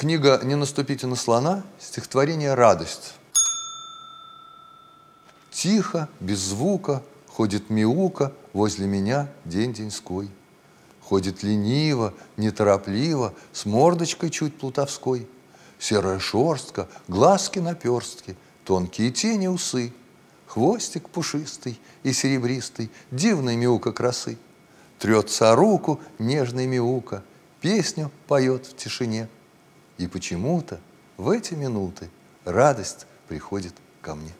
Книга «Не наступите на слона» – стихотворение «Радость». Тихо, без звука, ходит мяука возле меня день-деньской. Ходит лениво, неторопливо, с мордочкой чуть плутовской. Серая шерстка, глазки наперстки, тонкие тени усы, Хвостик пушистый и серебристый, дивный мяука красы. Трется о руку нежный мяука, песню поет в тишине – и почему-то в эти минуты радость приходит ко мне.